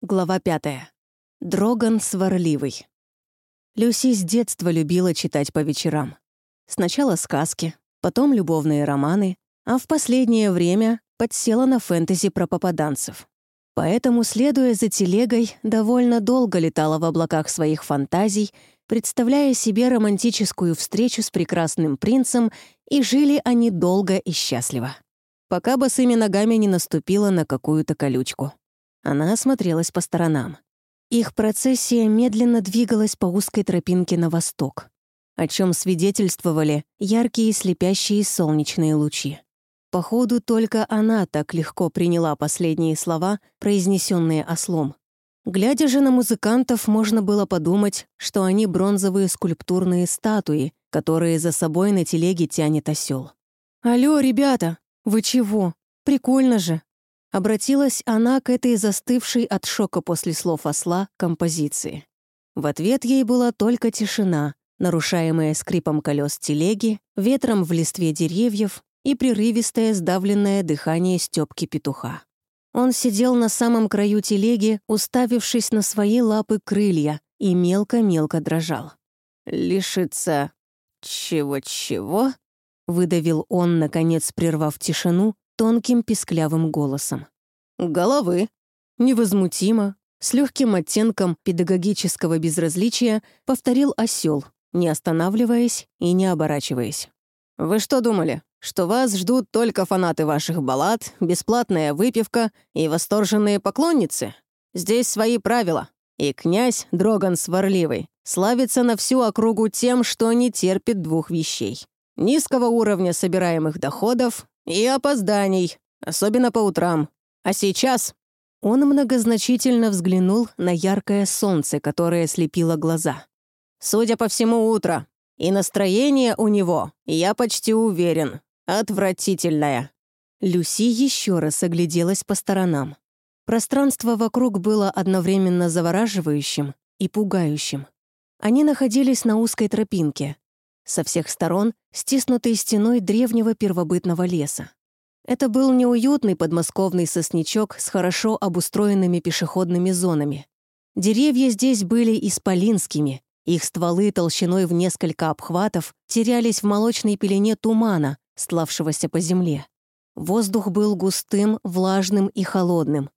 Глава пятая. Дроган сварливый. Люси с детства любила читать по вечерам. Сначала сказки, потом любовные романы, а в последнее время подсела на фэнтези про попаданцев. Поэтому, следуя за телегой, довольно долго летала в облаках своих фантазий, представляя себе романтическую встречу с прекрасным принцем, и жили они долго и счастливо. Пока босыми ногами не наступила на какую-то колючку. Она осмотрелась по сторонам. Их процессия медленно двигалась по узкой тропинке на восток, о чем свидетельствовали яркие слепящие солнечные лучи. Походу, только она так легко приняла последние слова, произнесенные ослом. Глядя же на музыкантов, можно было подумать, что они бронзовые скульптурные статуи, которые за собой на телеге тянет осел. «Алло, ребята, вы чего? Прикольно же!» Обратилась она к этой застывшей от шока после слов осла композиции. В ответ ей была только тишина, нарушаемая скрипом колес телеги, ветром в листве деревьев и прерывистое сдавленное дыхание Стёпки петуха. Он сидел на самом краю телеги, уставившись на свои лапы крылья, и мелко-мелко дрожал. «Лишиться чего-чего?» — выдавил он, наконец прервав тишину, тонким писклявым голосом. «Головы». Невозмутимо, с легким оттенком педагогического безразличия повторил осел, не останавливаясь и не оборачиваясь. «Вы что думали, что вас ждут только фанаты ваших баллад, бесплатная выпивка и восторженные поклонницы? Здесь свои правила. И князь Дроган Сварливый славится на всю округу тем, что не терпит двух вещей. Низкого уровня собираемых доходов и опозданий, особенно по утрам. А сейчас...» Он многозначительно взглянул на яркое солнце, которое слепило глаза. «Судя по всему, утро. И настроение у него, я почти уверен, отвратительное». Люси еще раз огляделась по сторонам. Пространство вокруг было одновременно завораживающим и пугающим. Они находились на узкой тропинке, со всех сторон стиснутой стеной древнего первобытного леса. Это был неуютный подмосковный сосничок с хорошо обустроенными пешеходными зонами. Деревья здесь были исполинскими, их стволы толщиной в несколько обхватов терялись в молочной пелене тумана, стлавшегося по земле. Воздух был густым, влажным и холодным.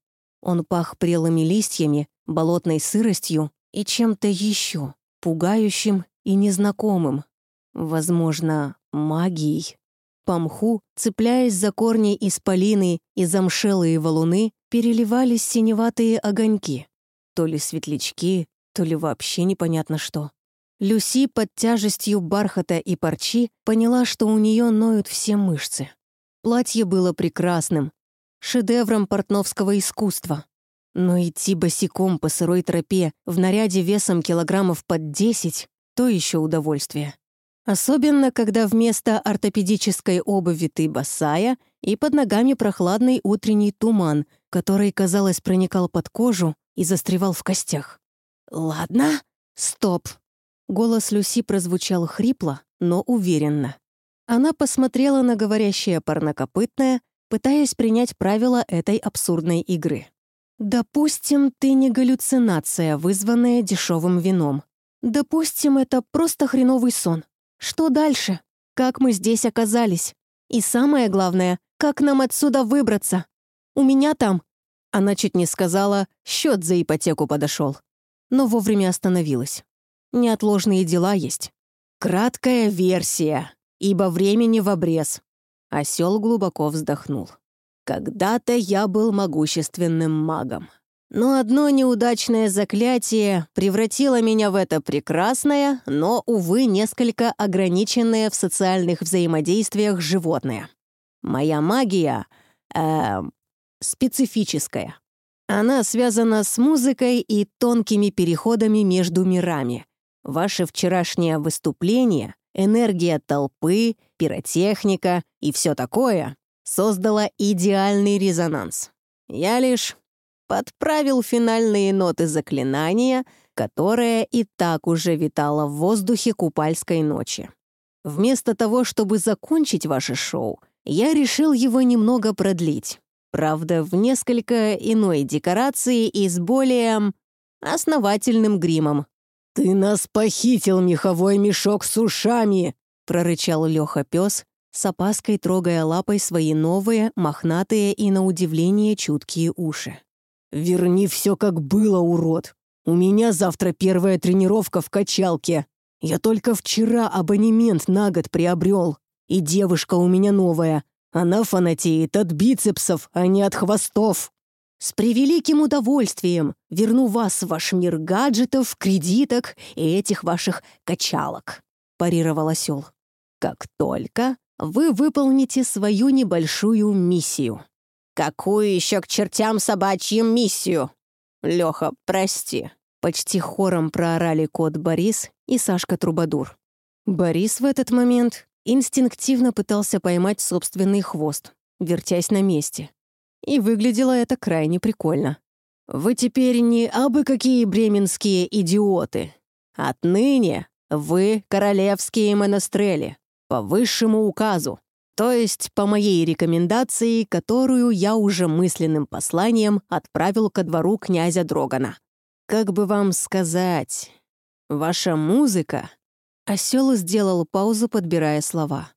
Он пах прелыми листьями, болотной сыростью и чем-то еще, пугающим и незнакомым. Возможно, магией. По мху, цепляясь за корни исполины и замшелые валуны, переливались синеватые огоньки. То ли светлячки, то ли вообще непонятно что. Люси под тяжестью бархата и парчи поняла, что у нее ноют все мышцы. Платье было прекрасным, шедевром портновского искусства. Но идти босиком по сырой тропе в наряде весом килограммов под десять — то еще удовольствие. Особенно, когда вместо ортопедической обуви ты босая и под ногами прохладный утренний туман, который, казалось, проникал под кожу и застревал в костях. «Ладно, стоп!» Голос Люси прозвучал хрипло, но уверенно. Она посмотрела на говорящее парнокопытное, пытаясь принять правила этой абсурдной игры. «Допустим, ты не галлюцинация, вызванная дешевым вином. Допустим, это просто хреновый сон. Что дальше? Как мы здесь оказались? И самое главное, как нам отсюда выбраться? У меня там...» Она чуть не сказала, счет за ипотеку подошел. Но вовремя остановилась. Неотложные дела есть. Краткая версия, ибо времени в обрез. Осел глубоко вздохнул. Когда-то я был могущественным магом. Но одно неудачное заклятие превратило меня в это прекрасное, но, увы, несколько ограниченное в социальных взаимодействиях животное. Моя магия... Э, специфическая. Она связана с музыкой и тонкими переходами между мирами. Ваше вчерашнее выступление, энергия толпы, пиротехника и все такое создала идеальный резонанс. Я лишь подправил финальные ноты заклинания, которое и так уже витало в воздухе купальской ночи. Вместо того, чтобы закончить ваше шоу, я решил его немного продлить. Правда, в несколько иной декорации и с более основательным гримом. «Ты нас похитил, меховой мешок с ушами!» — прорычал Лёха пес, с опаской трогая лапой свои новые, мохнатые и, на удивление, чуткие уши. «Верни все как было, урод! У меня завтра первая тренировка в качалке. Я только вчера абонемент на год приобрел, и девушка у меня новая. Она фанатеет от бицепсов, а не от хвостов». «С превеликим удовольствием верну вас в ваш мир гаджетов, кредиток и этих ваших качалок», — парировал осел. «Как только вы выполните свою небольшую миссию». «Какую еще к чертям собачьим миссию?» «Леха, прости», — почти хором проорали кот Борис и Сашка Трубадур. Борис в этот момент инстинктивно пытался поймать собственный хвост, вертясь на месте. И выглядело это крайне прикольно. «Вы теперь не абы какие бременские идиоты. Отныне вы королевские монастрели, по высшему указу, то есть по моей рекомендации, которую я уже мысленным посланием отправил ко двору князя Дрогана. Как бы вам сказать, ваша музыка...» Осел сделал паузу, подбирая слова.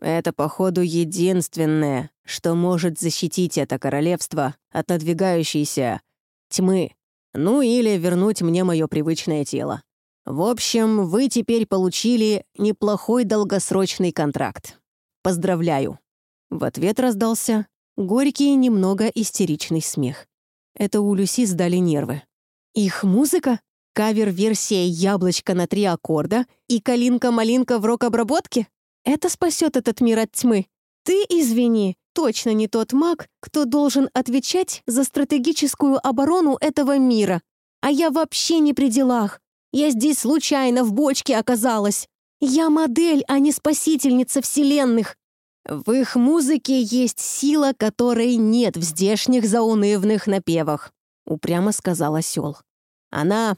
Это, походу, единственное, что может защитить это королевство от надвигающейся тьмы. Ну или вернуть мне мое привычное тело. В общем, вы теперь получили неплохой долгосрочный контракт. Поздравляю. В ответ раздался горький, немного истеричный смех. Это у Люси сдали нервы. Их музыка? Кавер-версия «Яблочко» на три аккорда и «Калинка-малинка» в рок-обработке? Это спасет этот мир от тьмы. Ты, извини, точно не тот маг, кто должен отвечать за стратегическую оборону этого мира. А я вообще не при делах. Я здесь случайно в бочке оказалась. Я модель, а не спасительница вселенных. В их музыке есть сила, которой нет в здешних заунывных напевах, упрямо сказал осел. Она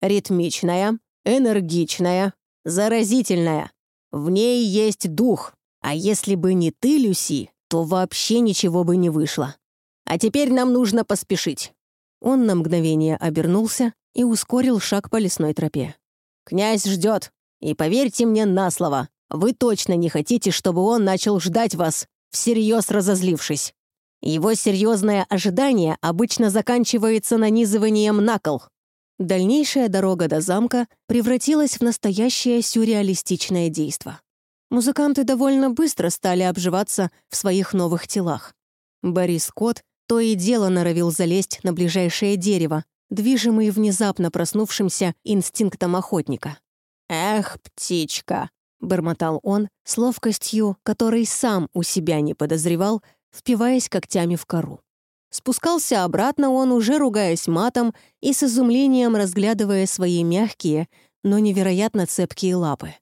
ритмичная, энергичная, заразительная. В ней есть дух, а если бы не ты, Люси, то вообще ничего бы не вышло. А теперь нам нужно поспешить». Он на мгновение обернулся и ускорил шаг по лесной тропе. «Князь ждет, и поверьте мне на слово, вы точно не хотите, чтобы он начал ждать вас, всерьез разозлившись. Его серьезное ожидание обычно заканчивается нанизыванием на кол. Дальнейшая дорога до замка превратилась в настоящее сюрреалистичное действо. Музыканты довольно быстро стали обживаться в своих новых телах. Борис Кот то и дело норовил залезть на ближайшее дерево, движимый внезапно проснувшимся инстинктом охотника. «Эх, птичка!» — бормотал он с ловкостью, которой сам у себя не подозревал, впиваясь когтями в кору. Спускался обратно он, уже ругаясь матом и с изумлением разглядывая свои мягкие, но невероятно цепкие лапы.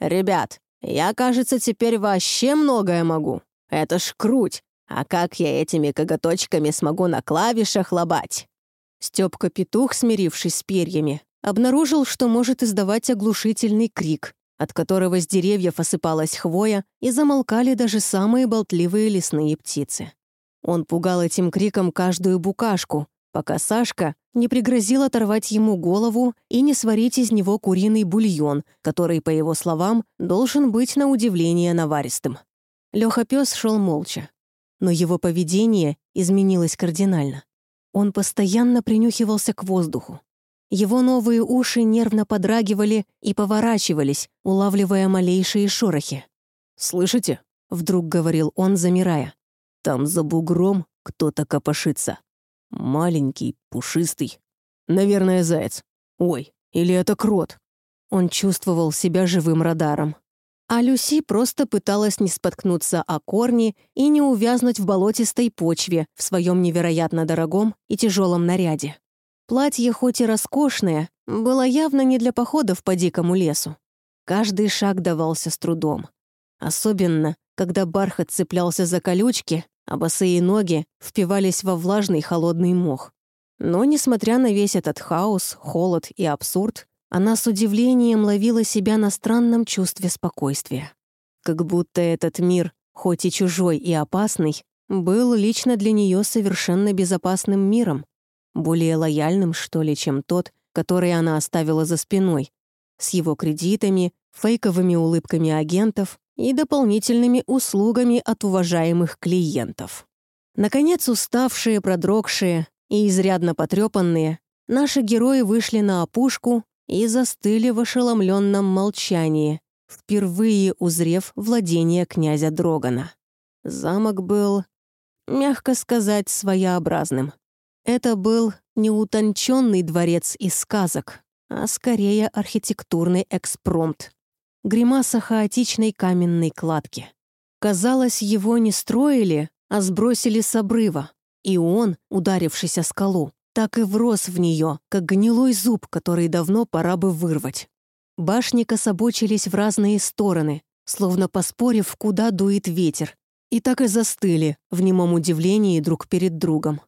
«Ребят, я, кажется, теперь вообще многое могу. Это ж круть. А как я этими коготочками смогу на клавишах лобать?» Стёпка-петух, смирившись с перьями, обнаружил, что может издавать оглушительный крик, от которого с деревьев осыпалась хвоя и замолкали даже самые болтливые лесные птицы. Он пугал этим криком каждую букашку, пока Сашка не пригрозил оторвать ему голову и не сварить из него куриный бульон, который, по его словам, должен быть на удивление наваристым. Лёха пес шел молча. Но его поведение изменилось кардинально. Он постоянно принюхивался к воздуху. Его новые уши нервно подрагивали и поворачивались, улавливая малейшие шорохи. «Слышите?» — вдруг говорил он, замирая. Там за бугром кто-то копошится. Маленький, пушистый. Наверное, заяц. Ой, или это крот. Он чувствовал себя живым радаром. А Люси просто пыталась не споткнуться о корни и не увязнуть в болотистой почве в своем невероятно дорогом и тяжелом наряде. Платье, хоть и роскошное, было явно не для походов по дикому лесу. Каждый шаг давался с трудом. Особенно, когда бархат цеплялся за колючки, а босые ноги впивались во влажный холодный мох. Но, несмотря на весь этот хаос, холод и абсурд, она с удивлением ловила себя на странном чувстве спокойствия. Как будто этот мир, хоть и чужой и опасный, был лично для нее совершенно безопасным миром, более лояльным, что ли, чем тот, который она оставила за спиной, с его кредитами, фейковыми улыбками агентов и дополнительными услугами от уважаемых клиентов. Наконец, уставшие, продрогшие и изрядно потрепанные, наши герои вышли на опушку и застыли в ошеломленном молчании, впервые узрев владение князя Дрогана. Замок был, мягко сказать, своеобразным. Это был не утонченный дворец из сказок, а скорее архитектурный экспромт. Гримаса хаотичной каменной кладки. Казалось, его не строили, а сбросили с обрыва, и он, ударившись о скалу, так и врос в нее, как гнилой зуб, который давно пора бы вырвать. Башни кособочились в разные стороны, словно поспорив, куда дует ветер, и так и застыли в немом удивлении друг перед другом.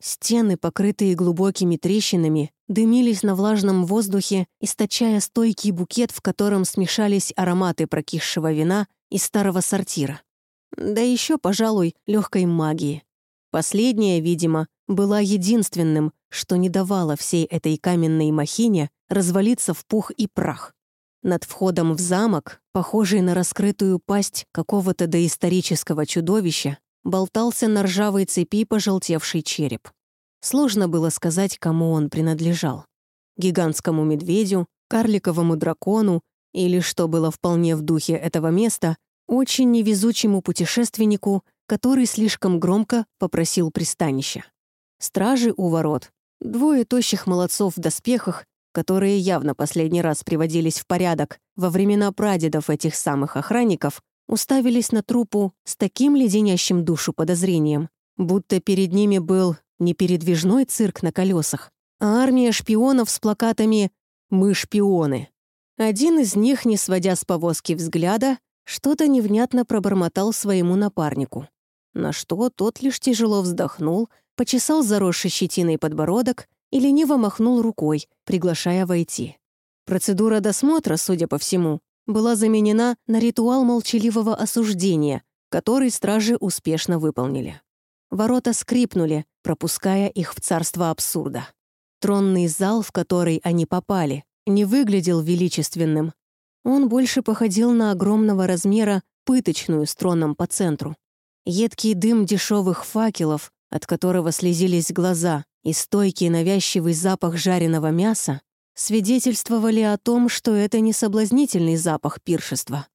Стены, покрытые глубокими трещинами, дымились на влажном воздухе, источая стойкий букет, в котором смешались ароматы прокисшего вина и старого сортира. Да еще, пожалуй, легкой магии. Последняя, видимо, была единственным, что не давало всей этой каменной махине развалиться в пух и прах. Над входом в замок, похожий на раскрытую пасть какого-то доисторического чудовища, болтался на ржавой цепи пожелтевший череп. Сложно было сказать, кому он принадлежал. Гигантскому медведю, карликовому дракону или, что было вполне в духе этого места, очень невезучему путешественнику, который слишком громко попросил пристанища. Стражи у ворот, двое тощих молодцов в доспехах, которые явно последний раз приводились в порядок во времена прадедов этих самых охранников, уставились на трупу с таким леденящим душу подозрением, будто перед ними был не передвижной цирк на колесах, а армия шпионов с плакатами «Мы шпионы». Один из них, не сводя с повозки взгляда, что-то невнятно пробормотал своему напарнику. На что тот лишь тяжело вздохнул, почесал заросший щетиной подбородок и лениво махнул рукой, приглашая войти. Процедура досмотра, судя по всему, была заменена на ритуал молчаливого осуждения, который стражи успешно выполнили. Ворота скрипнули, пропуская их в царство абсурда. Тронный зал, в который они попали, не выглядел величественным. Он больше походил на огромного размера пыточную с троном по центру. Едкий дым дешевых факелов, от которого слезились глаза, и стойкий навязчивый запах жареного мяса свидетельствовали о том, что это не соблазнительный запах пиршества.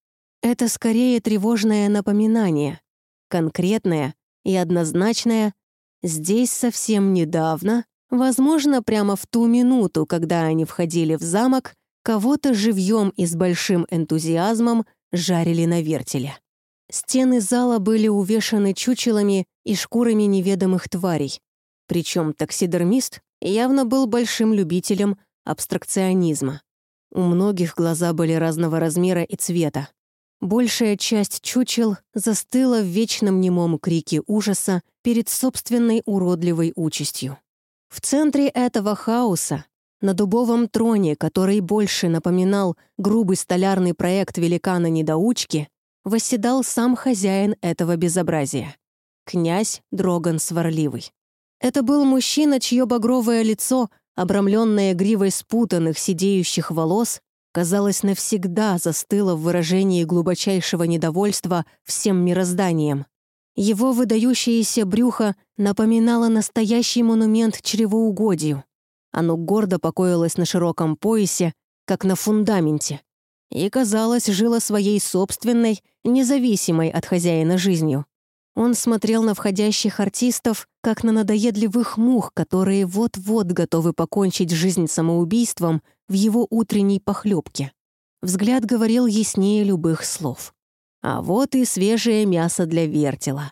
Это скорее тревожное напоминание, конкретное и однозначное «здесь совсем недавно», возможно, прямо в ту минуту, когда они входили в замок, кого-то живьем и с большим энтузиазмом жарили на вертеле. Стены зала были увешаны чучелами и шкурами неведомых тварей. Причем таксидермист явно был большим любителем абстракционизма. У многих глаза были разного размера и цвета. Большая часть чучел застыла в вечном немом крике ужаса перед собственной уродливой участью. В центре этого хаоса, на дубовом троне, который больше напоминал грубый столярный проект великана-недоучки, восседал сам хозяин этого безобразия — князь Дроган Сварливый. Это был мужчина, чье багровое лицо, обрамленное гривой спутанных сидеющих волос, казалось, навсегда застыло в выражении глубочайшего недовольства всем мирозданием. Его выдающееся брюхо напоминало настоящий монумент чревоугодию. Оно гордо покоилось на широком поясе, как на фундаменте, и, казалось, жило своей собственной, независимой от хозяина жизнью. Он смотрел на входящих артистов, как на надоедливых мух, которые вот-вот готовы покончить жизнь самоубийством в его утренней похлебке. Взгляд говорил яснее любых слов. А вот и свежее мясо для вертела.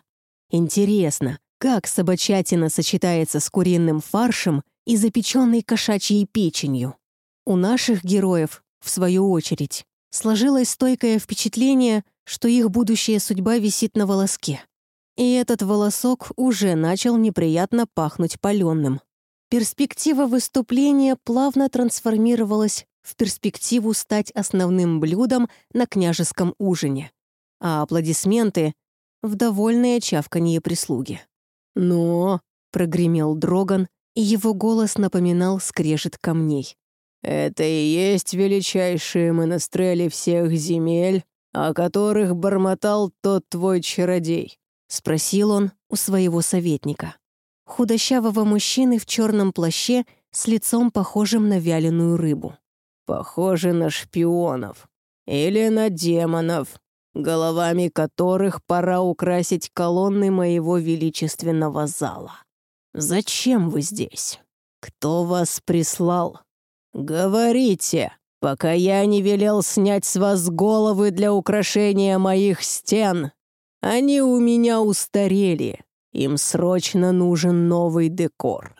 Интересно, как собачатина сочетается с куриным фаршем и запеченной кошачьей печенью? У наших героев, в свою очередь, сложилось стойкое впечатление, что их будущая судьба висит на волоске. И этот волосок уже начал неприятно пахнуть паленым. Перспектива выступления плавно трансформировалась в перспективу стать основным блюдом на княжеском ужине. А аплодисменты в довольное чавканье прислуги. «Но», — прогремел Дроган, и его голос напоминал скрежет камней. «Это и есть величайшие монастрели всех земель, о которых бормотал тот твой чародей?» — спросил он у своего советника. Худощавого мужчины в черном плаще с лицом, похожим на вяленую рыбу. «Похоже на шпионов. Или на демонов, головами которых пора украсить колонны моего величественного зала. Зачем вы здесь? Кто вас прислал? Говорите, пока я не велел снять с вас головы для украшения моих стен. Они у меня устарели, им срочно нужен новый декор».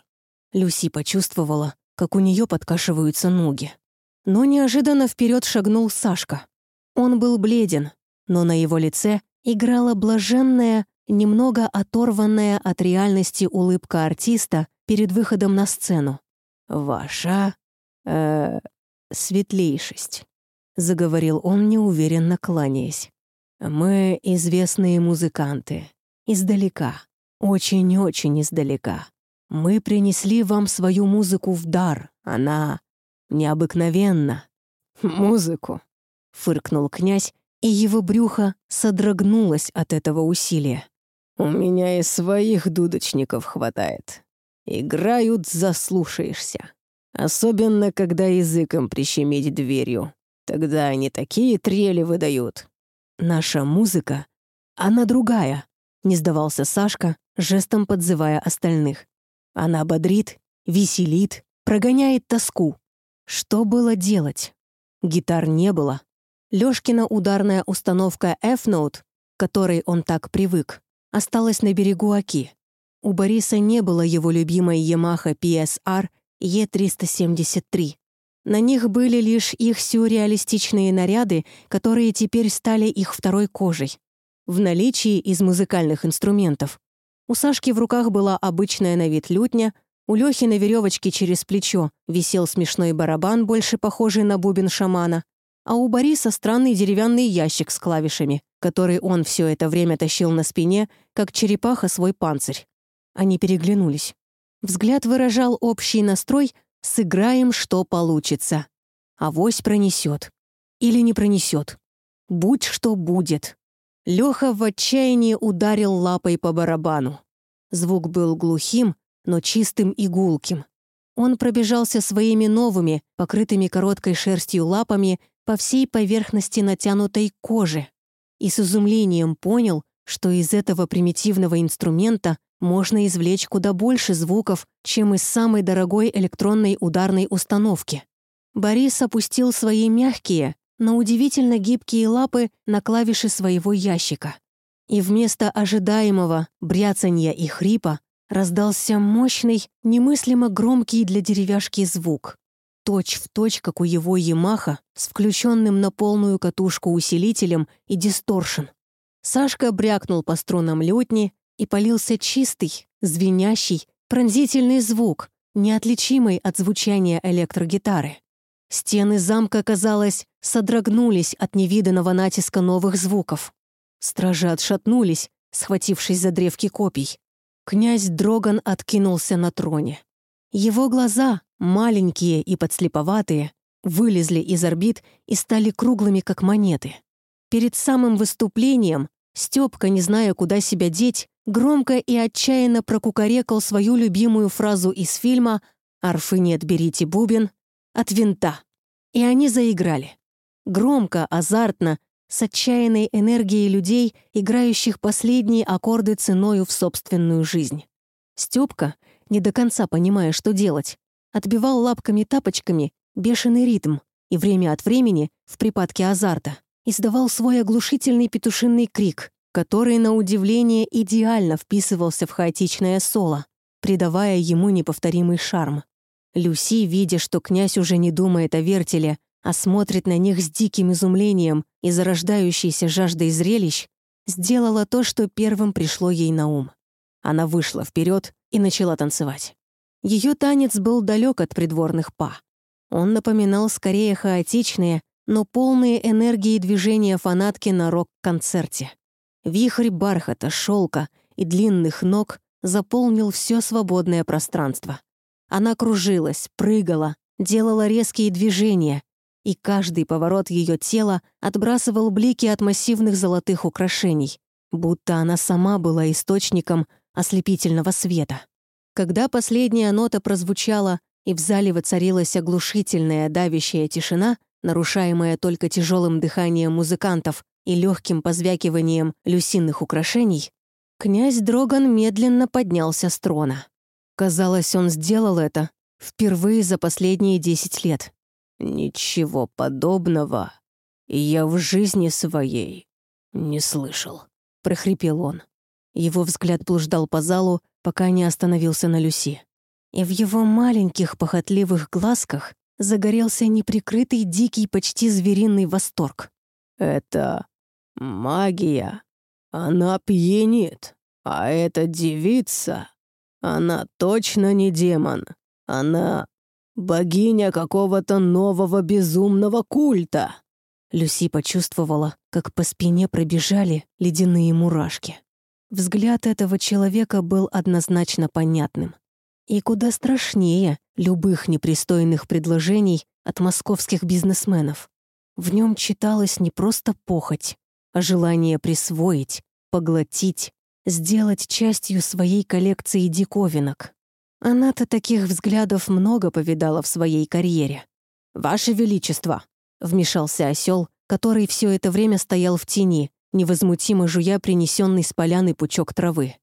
Люси почувствовала, как у нее подкашиваются ноги. Но неожиданно вперед шагнул Сашка. Он был бледен, но на его лице играла блаженная, немного оторванная от реальности улыбка артиста перед выходом на сцену. «Ваша... э светлейшесть», — заговорил он, неуверенно кланяясь. «Мы известные музыканты. Издалека. Очень-очень издалека. Мы принесли вам свою музыку в дар. Она необыкновенна». «Музыку?» — фыркнул князь, и его брюхо содрогнулось от этого усилия. «У меня и своих дудочников хватает. Играют, заслушаешься. Особенно, когда языком прищемить дверью. Тогда они такие трели выдают». «Наша музыка, она другая», — не сдавался Сашка, жестом подзывая остальных. «Она бодрит, веселит, прогоняет тоску. Что было делать? Гитар не было, Лёшкина ударная установка F-Note, которой он так привык, осталась на берегу Оки. У Бориса не было его любимой Yamaha PSR E373. На них были лишь их сюрреалистичные наряды, которые теперь стали их второй кожей. В наличии из музыкальных инструментов. У Сашки в руках была обычная на вид лютня, у Лёхи на веревочке через плечо висел смешной барабан, больше похожий на бубен шамана, а у Бориса странный деревянный ящик с клавишами, который он все это время тащил на спине, как черепаха свой панцирь. Они переглянулись. Взгляд выражал общий настрой «сыграем, что получится». Авось пронесет. Или не пронесет. Будь что будет. Леха в отчаянии ударил лапой по барабану. Звук был глухим, но чистым и гулким. Он пробежался своими новыми, покрытыми короткой шерстью лапами по всей поверхности натянутой кожи и с изумлением понял, что из этого примитивного инструмента можно извлечь куда больше звуков, чем из самой дорогой электронной ударной установки. Борис опустил свои мягкие, но удивительно гибкие лапы на клавиши своего ящика. И вместо ожидаемого бряцанья и хрипа раздался мощный, немыслимо громкий для деревяшки звук точь в точь, как у его Ямаха, с включенным на полную катушку усилителем и дисторшн. Сашка брякнул по струнам лютни, и полился чистый, звенящий, пронзительный звук, неотличимый от звучания электрогитары. Стены замка, казалось, содрогнулись от невиданного натиска новых звуков. Стражи отшатнулись, схватившись за древки копий. Князь Дроган откинулся на троне. Его глаза, маленькие и подслеповатые, вылезли из орбит и стали круглыми, как монеты. Перед самым выступлением Стёпка, не зная, куда себя деть, громко и отчаянно прокукарекал свою любимую фразу из фильма «Арфы нет, берите бубен» от винта. И они заиграли. Громко, азартно, с отчаянной энергией людей, играющих последние аккорды ценою в собственную жизнь. Стёпка, не до конца понимая, что делать, отбивал лапками-тапочками бешеный ритм и время от времени, в припадке азарта, издавал свой оглушительный петушиный крик, который, на удивление, идеально вписывался в хаотичное соло, придавая ему неповторимый шарм. Люси, видя, что князь уже не думает о вертеле, а смотрит на них с диким изумлением и зарождающейся жаждой зрелищ, сделала то, что первым пришло ей на ум. Она вышла вперед и начала танцевать. Ее танец был далек от придворных па. Он напоминал скорее хаотичные, но полные энергии движения фанатки на рок-концерте. Вихрь бархата, шелка и длинных ног заполнил все свободное пространство. Она кружилась, прыгала, делала резкие движения, и каждый поворот ее тела отбрасывал блики от массивных золотых украшений, будто она сама была источником ослепительного света. Когда последняя нота прозвучала, и в зале воцарилась оглушительная давящая тишина, нарушаемая только тяжелым дыханием музыкантов и легким позвякиванием люсинных украшений, князь Дроган медленно поднялся с трона. Казалось, он сделал это впервые за последние десять лет. «Ничего подобного я в жизни своей не слышал», — прохрипел он. Его взгляд блуждал по залу, пока не остановился на Люси. И в его маленьких похотливых глазках загорелся неприкрытый дикий, почти звериный восторг. «Это магия. Она пьянит. А эта девица, она точно не демон. Она богиня какого-то нового безумного культа». Люси почувствовала, как по спине пробежали ледяные мурашки. Взгляд этого человека был однозначно понятным. И куда страшнее любых непристойных предложений от московских бизнесменов. В нем читалось не просто похоть, а желание присвоить, поглотить, сделать частью своей коллекции диковинок. Она-то таких взглядов много повидала в своей карьере. «Ваше Величество!» — вмешался осел, который все это время стоял в тени, невозмутимо жуя принесенный с поляны пучок травы.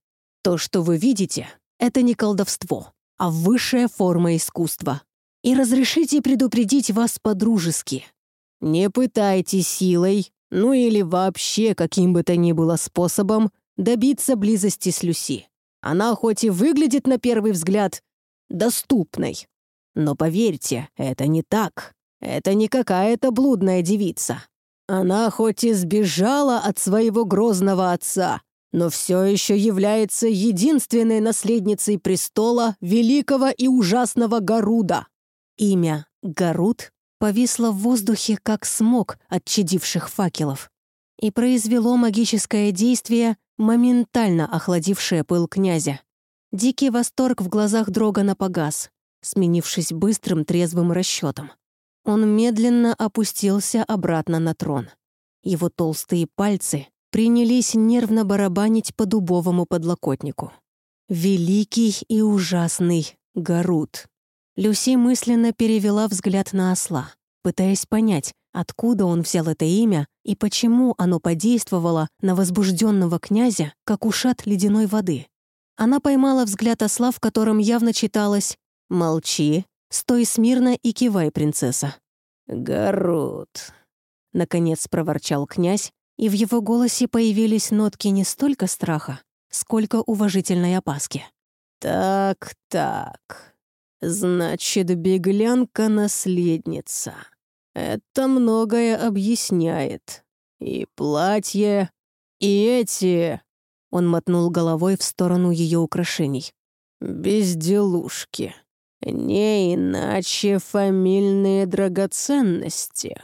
«То, что вы видите, это не колдовство, а высшая форма искусства. И разрешите предупредить вас по-дружески. Не пытайтесь силой, ну или вообще каким бы то ни было способом добиться близости с Люси. Она хоть и выглядит на первый взгляд доступной, но поверьте, это не так. Это не какая-то блудная девица. Она хоть и сбежала от своего грозного отца, но все еще является единственной наследницей престола великого и ужасного Гаруда. Имя Гаруд повисло в воздухе, как смог от чадивших факелов, и произвело магическое действие, моментально охладившее пыл князя. Дикий восторг в глазах Дрогана погас, сменившись быстрым трезвым расчетом. Он медленно опустился обратно на трон. Его толстые пальцы принялись нервно барабанить по дубовому подлокотнику. «Великий и ужасный Гарут». Люси мысленно перевела взгляд на осла, пытаясь понять, откуда он взял это имя и почему оно подействовало на возбужденного князя, как ушат ледяной воды. Она поймала взгляд осла, в котором явно читалось «Молчи, «Стой смирно и кивай, принцесса». «Гарут», — наконец проворчал князь, и в его голосе появились нотки не столько страха, сколько уважительной опаски. «Так-так, значит, беглянка-наследница. Это многое объясняет. И платье, и эти...» Он мотнул головой в сторону ее украшений. «Безделушки». Не иначе фамильные драгоценности.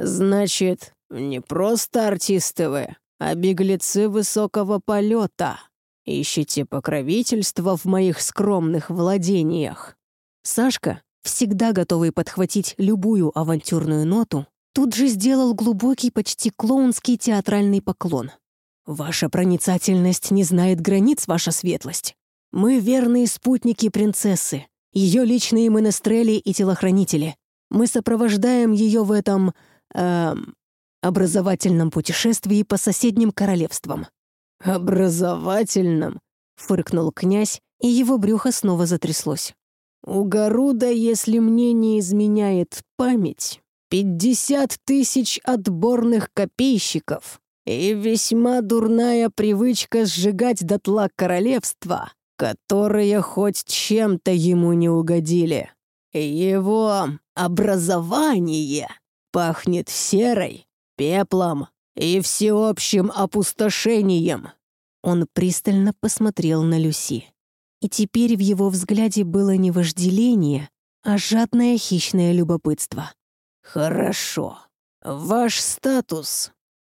Значит, не просто артисты вы, а беглецы высокого полета. Ищите покровительство в моих скромных владениях. Сашка, всегда готовый подхватить любую авантюрную ноту, тут же сделал глубокий, почти клоунский театральный поклон. «Ваша проницательность не знает границ, ваша светлость. Мы верные спутники принцессы, ее личные менестрели и телохранители. Мы сопровождаем ее в этом... Эм, образовательном путешествии по соседним королевствам». «Образовательном?» — фыркнул князь, и его брюхо снова затряслось. «У Гаруда, если мне не изменяет память, пятьдесят тысяч отборных копейщиков и весьма дурная привычка сжигать дотла королевства, которые хоть чем-то ему не угодили. Его образование пахнет серой, пеплом и всеобщим опустошением. Он пристально посмотрел на Люси. И теперь в его взгляде было не вожделение, а жадное хищное любопытство. «Хорошо. Ваш статус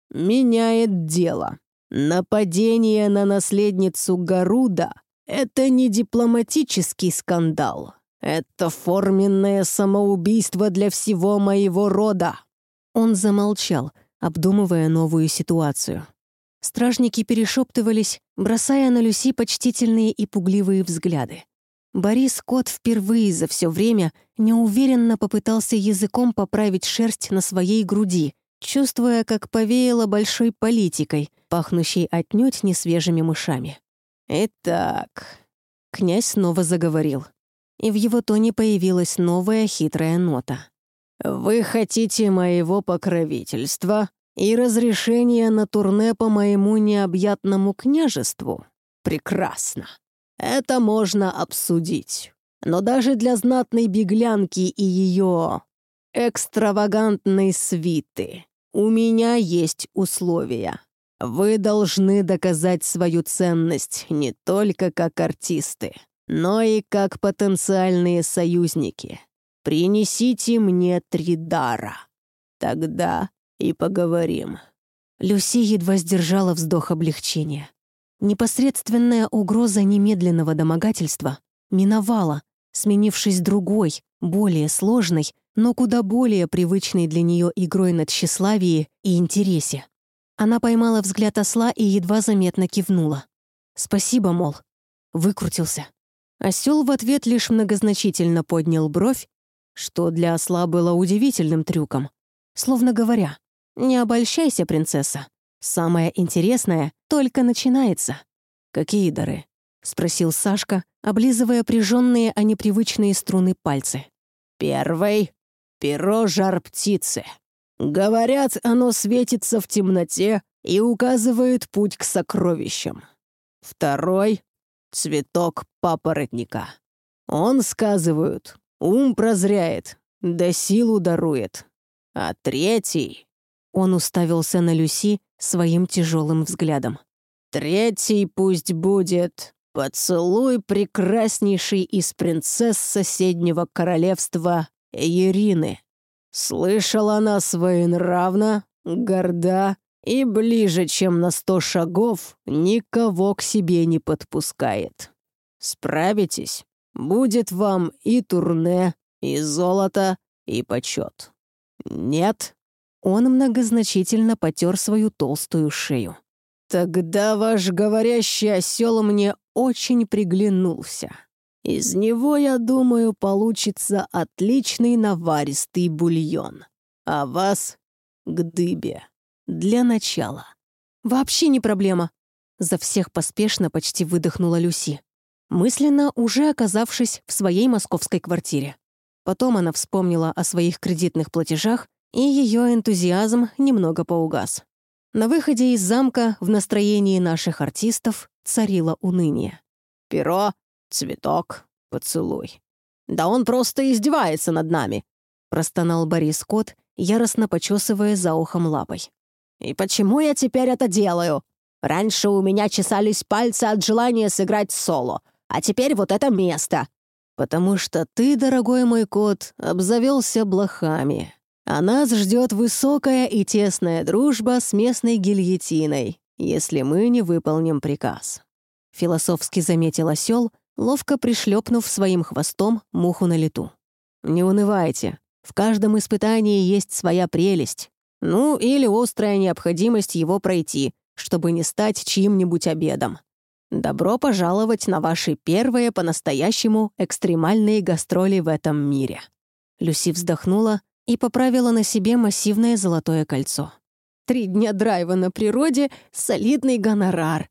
меняет дело. Нападение на наследницу Гаруда — это не дипломатический скандал. Это форменное самоубийство для всего моего рода». Он замолчал, обдумывая новую ситуацию. Стражники перешептывались, бросая на Люси почтительные и пугливые взгляды. Борис Кот впервые за все время неуверенно попытался языком поправить шерсть на своей груди, чувствуя, как повеяло большой политикой, пахнущей отнюдь не свежими мышами. «Итак...» — князь снова заговорил. И в его тоне появилась новая хитрая нота. «Вы хотите моего покровительства и разрешения на турне по моему необъятному княжеству? Прекрасно. Это можно обсудить. Но даже для знатной беглянки и ее экстравагантной свиты у меня есть условия. Вы должны доказать свою ценность не только как артисты, но и как потенциальные союзники. Принесите мне три дара. Тогда и поговорим». Люси едва сдержала вздох облегчения. Непосредственная угроза немедленного домогательства миновала, сменившись другой, более сложной, но куда более привычной для нее игрой на тщеславии и интересе. Она поймала взгляд осла и едва заметно кивнула. «Спасибо, мол». Выкрутился. Осел в ответ лишь многозначительно поднял бровь, что для осла было удивительным трюком. Словно говоря, «Не обольщайся, принцесса. Самое интересное только начинается». «Какие дары?» — спросил Сашка, облизывая прижженные, а непривычные струны пальцы. «Первый — перо жар-птицы. Говорят, оно светится в темноте и указывает путь к сокровищам. Второй — цветок папоротника. Он, сказывают, ум прозряет, да силу дарует. А третий... Он уставился на Люси своим тяжелым взглядом. Третий пусть будет поцелуй прекраснейший из принцесс соседнего королевства Ирины. Слышала она своенравна, горда и ближе, чем на сто шагов, никого к себе не подпускает. Справитесь, будет вам и турне, и золото, и почет. Нет? Он многозначительно потер свою толстую шею. Тогда ваш говорящий осел мне очень приглянулся. Из него, я думаю, получится отличный наваристый бульон. А вас — к дыбе. Для начала. Вообще не проблема. За всех поспешно почти выдохнула Люси, мысленно уже оказавшись в своей московской квартире. Потом она вспомнила о своих кредитных платежах, и ее энтузиазм немного поугас. На выходе из замка в настроении наших артистов царило уныние. «Перо Цветок, поцелуй. Да он просто издевается над нами, простонал Борис Кот, яростно почесывая за ухом лапой. И почему я теперь это делаю? Раньше у меня чесались пальцы от желания сыграть соло, а теперь вот это место. Потому что ты, дорогой мой кот, обзавелся блохами. А нас ждет высокая и тесная дружба с местной гильотиной, если мы не выполним приказ. Философски заметил осел, ловко пришлепнув своим хвостом муху на лету. «Не унывайте. В каждом испытании есть своя прелесть. Ну, или острая необходимость его пройти, чтобы не стать чьим-нибудь обедом. Добро пожаловать на ваши первые по-настоящему экстремальные гастроли в этом мире». Люси вздохнула и поправила на себе массивное золотое кольцо. «Три дня драйва на природе — солидный гонорар.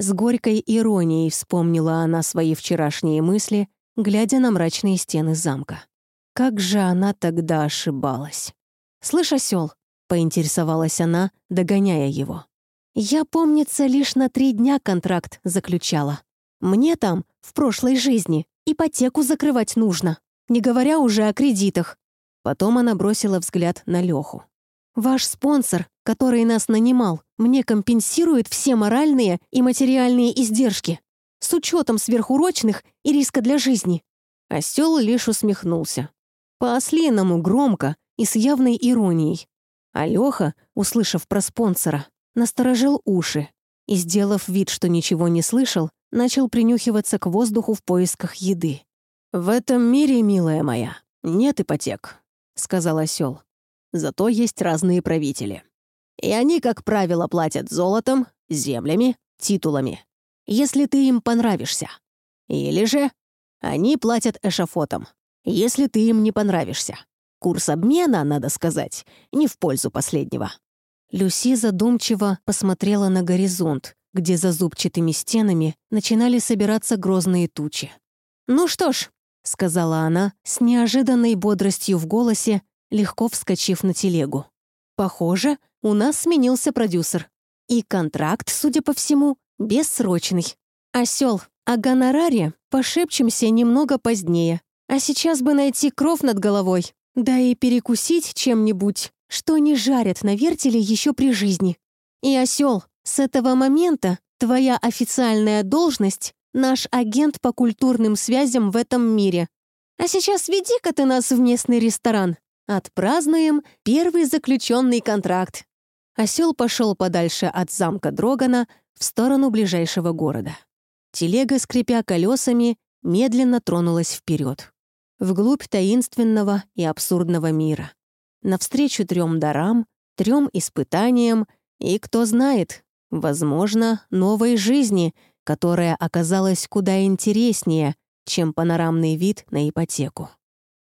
С горькой иронией вспомнила она свои вчерашние мысли, глядя на мрачные стены замка. Как же она тогда ошибалась. «Слышь, осёл», — поинтересовалась она, догоняя его. «Я, помнится, лишь на три дня контракт заключала. Мне там, в прошлой жизни, ипотеку закрывать нужно, не говоря уже о кредитах». Потом она бросила взгляд на Лёху. Ваш спонсор, который нас нанимал, мне компенсирует все моральные и материальные издержки с учетом сверхурочных и риска для жизни». Осел лишь усмехнулся. По-ослиному громко и с явной иронией. А Лёха, услышав про спонсора, насторожил уши. и, сделав вид, что ничего не слышал, начал принюхиваться к воздуху в поисках еды. «В этом мире, милая моя, нет ипотек», — сказал осел. «Зато есть разные правители. И они, как правило, платят золотом, землями, титулами, если ты им понравишься. Или же они платят эшафотом, если ты им не понравишься. Курс обмена, надо сказать, не в пользу последнего». Люси задумчиво посмотрела на горизонт, где за зубчатыми стенами начинали собираться грозные тучи. «Ну что ж», — сказала она с неожиданной бодростью в голосе, легко вскочив на телегу. «Похоже, у нас сменился продюсер. И контракт, судя по всему, бессрочный. Осел, о гонораре пошепчемся немного позднее. А сейчас бы найти кров над головой, да и перекусить чем-нибудь, что не жарят на вертеле еще при жизни. И осел, с этого момента твоя официальная должность — наш агент по культурным связям в этом мире. А сейчас веди-ка ты нас в местный ресторан. Отпразднуем первый заключенный контракт. Осел пошел подальше от замка Дрогана в сторону ближайшего города. Телега, скрипя колесами, медленно тронулась вперед, вглубь таинственного и абсурдного мира, навстречу трем дарам, трем испытаниям и, кто знает, возможно, новой жизни, которая оказалась куда интереснее, чем панорамный вид на ипотеку.